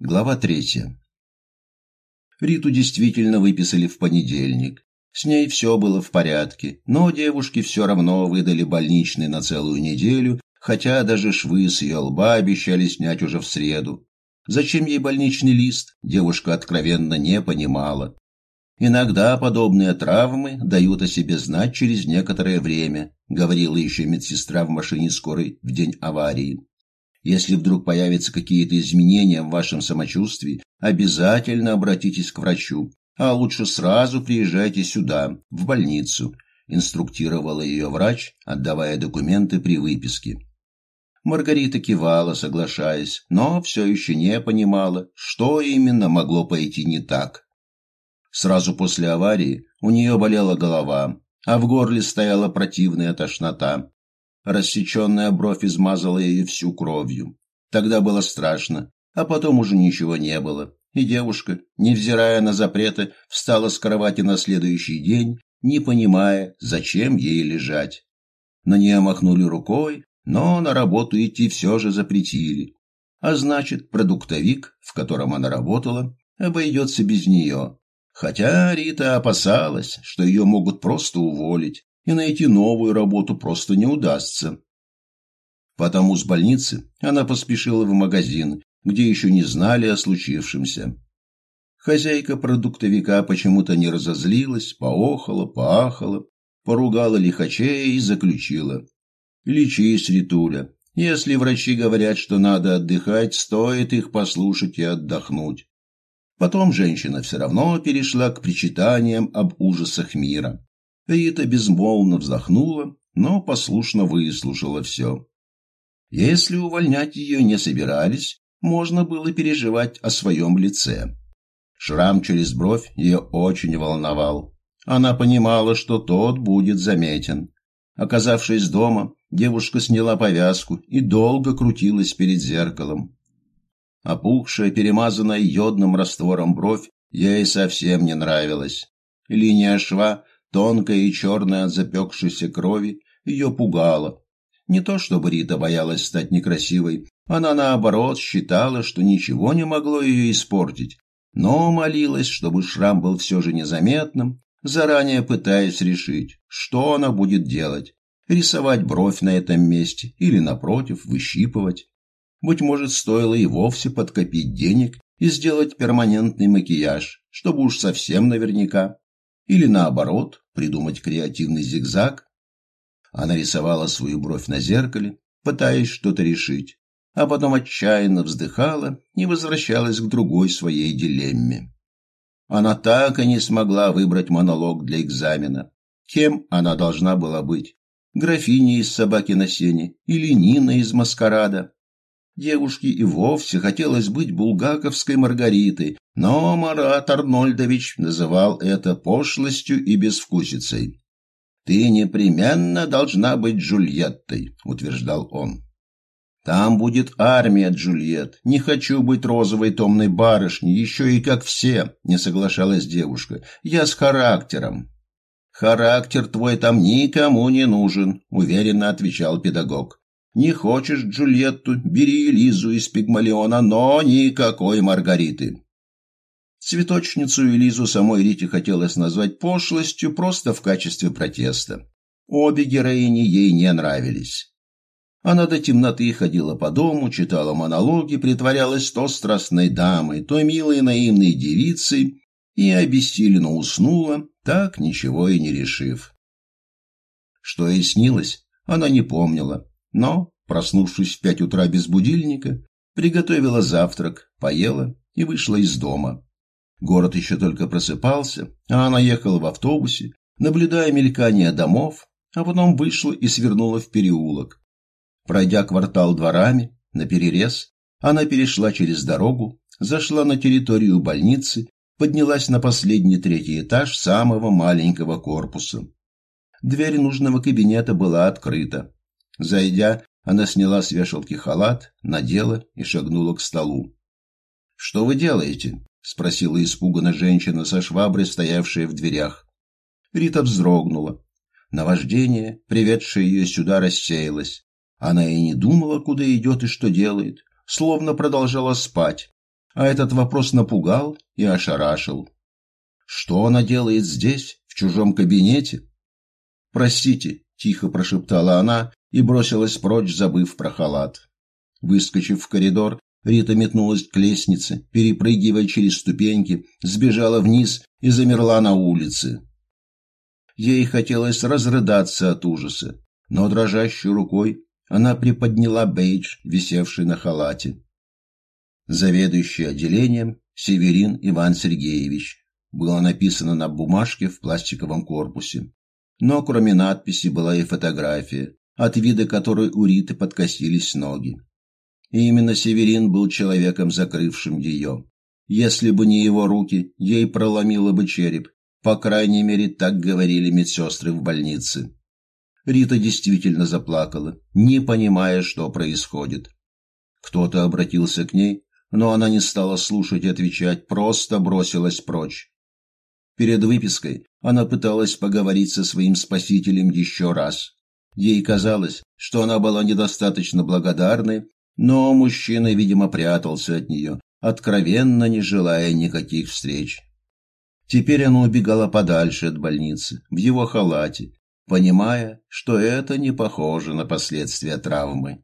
Глава третья. Риту действительно выписали в понедельник. С ней все было в порядке, но девушке все равно выдали больничный на целую неделю, хотя даже швы с ее лба обещали снять уже в среду. Зачем ей больничный лист, девушка откровенно не понимала. Иногда подобные травмы дают о себе знать через некоторое время, говорила еще медсестра в машине скорой в день аварии. Если вдруг появятся какие-то изменения в вашем самочувствии, обязательно обратитесь к врачу, а лучше сразу приезжайте сюда, в больницу, инструктировала ее врач, отдавая документы при выписке. Маргарита кивала, соглашаясь, но все еще не понимала, что именно могло пойти не так. Сразу после аварии у нее болела голова, а в горле стояла противная тошнота. Рассеченная бровь измазала ее всю кровью. Тогда было страшно, а потом уже ничего не было. И девушка, невзирая на запреты, встала с кровати на следующий день, не понимая, зачем ей лежать. На нее махнули рукой, но на работу идти все же запретили. А значит, продуктовик, в котором она работала, обойдется без нее. Хотя Рита опасалась, что ее могут просто уволить, и найти новую работу просто не удастся. Потому с больницы она поспешила в магазин, где еще не знали о случившемся. Хозяйка продуктовика почему-то не разозлилась, поохала, поахала, поругала лихачей и заключила. «Лечись, Ритуля. Если врачи говорят, что надо отдыхать, стоит их послушать и отдохнуть». Потом женщина все равно перешла к причитаниям об ужасах мира. Рита безмолвно вздохнула, но послушно выслушала все. Если увольнять ее не собирались, можно было переживать о своем лице. Шрам через бровь ее очень волновал. Она понимала, что тот будет заметен. Оказавшись дома, девушка сняла повязку и долго крутилась перед зеркалом. Опухшая, перемазанная йодным раствором бровь ей совсем не нравилась. Линия шва тонкая и черная от запекшейся крови, ее пугала. Не то чтобы Рита боялась стать некрасивой, она, наоборот, считала, что ничего не могло ее испортить, но молилась, чтобы шрам был все же незаметным, заранее пытаясь решить, что она будет делать. Рисовать бровь на этом месте или, напротив, выщипывать. Быть может, стоило и вовсе подкопить денег и сделать перманентный макияж, чтобы уж совсем наверняка. Или наоборот, придумать креативный зигзаг. Она рисовала свою бровь на зеркале, пытаясь что-то решить, а потом отчаянно вздыхала и возвращалась к другой своей дилемме. Она так и не смогла выбрать монолог для экзамена. Кем она должна была быть? Графиней из «Собаки на сене» или Нина из «Маскарада»? Девушке и вовсе хотелось быть булгаковской Маргаритой, но Марат Арнольдович называл это пошлостью и безвкусицей. «Ты непременно должна быть Джульеттой», — утверждал он. «Там будет армия, Джульет. Не хочу быть розовой томной барышней, еще и как все», — не соглашалась девушка. «Я с характером». «Характер твой там никому не нужен», — уверенно отвечал педагог. Не хочешь Джульетту, бери Элизу из Пигмалиона, но никакой Маргариты. Цветочницу Элизу самой Рите хотелось назвать пошлостью просто в качестве протеста. Обе героини ей не нравились. Она до темноты ходила по дому, читала монологи, притворялась то страстной дамой, то милой наивной девицей и обессиленно уснула, так ничего и не решив. Что ей снилось, она не помнила, но, проснувшись в пять утра без будильника, приготовила завтрак, поела и вышла из дома. Город еще только просыпался, а она ехала в автобусе, наблюдая мелькание домов, а потом вышла и свернула в переулок. Пройдя квартал дворами, на перерез, она перешла через дорогу, зашла на территорию больницы, поднялась на последний третий этаж самого маленького корпуса. Дверь нужного кабинета была открыта. Зайдя, она сняла с вешалки халат, надела и шагнула к столу. «Что вы делаете?» — спросила испуганно женщина со шваброй, стоявшая в дверях. Рита вздрогнула. Наваждение, приведшее ее сюда, рассеялось. Она и не думала, куда идет и что делает, словно продолжала спать. а этот вопрос напугал и ошарашил. Что она делает здесь, в чужом кабинете? «Простите», – тихо прошептала она и бросилась прочь, забыв про халат. Выскочив в коридор, Рита метнулась к лестнице, перепрыгивая через ступеньки, сбежала вниз и замерла на улице. Ей хотелось разрыдаться от ужаса, но дрожащей рукой она приподняла бейдж, висевший на халате. Заведующий отделением Северин Иван Сергеевич. Было написано на бумажке в пластиковом корпусе. Но кроме надписи была и фотография, от вида которой у Риты подкосились ноги. И именно Северин был человеком, закрывшим ее. Если бы не его руки, ей проломило бы череп. По крайней мере, так говорили медсестры в больнице. Рита действительно заплакала, не понимая, что происходит. Кто-то обратился к ней, но она не стала слушать и отвечать, просто бросилась прочь. Перед выпиской она пыталась поговорить со своим спасителем еще раз. Ей казалось, что она была недостаточно благодарной но мужчина, видимо, прятался от нее, откровенно не желая никаких встреч. Теперь она убегала подальше от больницы, в его халате, понимая, что это не похоже на последствия травмы.